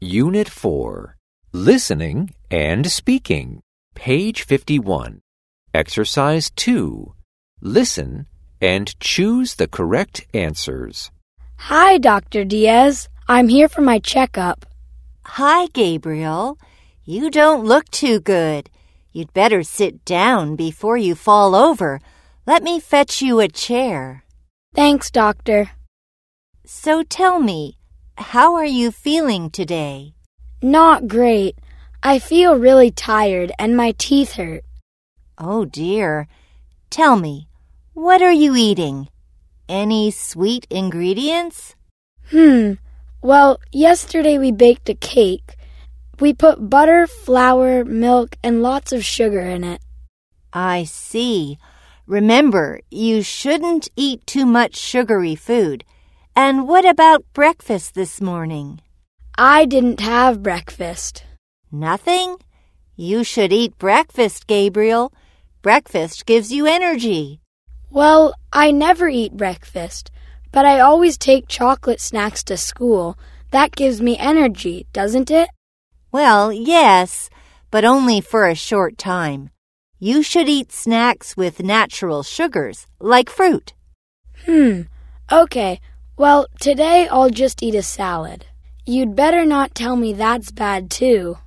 Unit 4 Listening and Speaking. Page 51. Exercise 2. Listen and choose the correct answers. Hi, Dr. Diaz. I'm here for my checkup. Hi, Gabriel. You don't look too good. You'd better sit down before you fall over. Let me fetch you a chair. Thanks, Doctor. So tell me, how are you feeling today? Not great. I feel really tired and my teeth hurt. Oh dear. Tell me, what are you eating? Any sweet ingredients? Hmm. Well, yesterday we baked a cake. We put butter, flour, milk, and lots of sugar in it. I see. Remember, you shouldn't eat too much sugary food. And what about breakfast this morning? I didn't have breakfast. Nothing? You should eat breakfast, Gabriel. Breakfast gives you energy. Well, I never eat breakfast, but I always take chocolate snacks to school. That gives me energy, doesn't it? Well, yes, but only for a short time. You should eat snacks with natural sugars, like fruit. Hmm. Okay. Well, today I'll just eat a salad. You'd better not tell me that's bad too.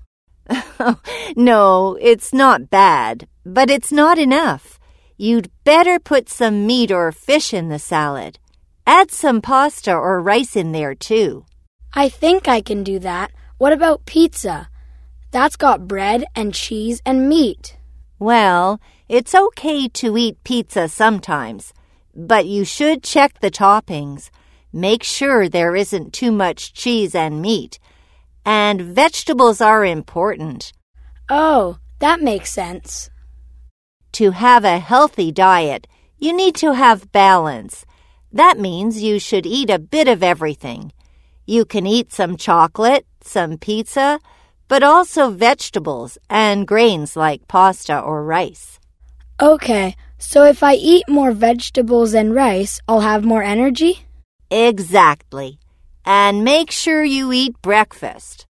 no, it's not bad, but it's not enough. You'd better put some meat or fish in the salad. Add some pasta or rice in there too. I think I can do that. What about pizza? That's got bread and cheese and meat. Well, it's okay to eat pizza sometimes, but you should check the toppings. Make sure there isn't too much cheese and meat. And vegetables are important. Oh, that makes sense. To have a healthy diet, you need to have balance. That means you should eat a bit of everything. You can eat some chocolate, some pizza, but also vegetables and grains like pasta or rice. Okay, so if I eat more vegetables and rice, I'll have more energy? Exactly. And make sure you eat breakfast.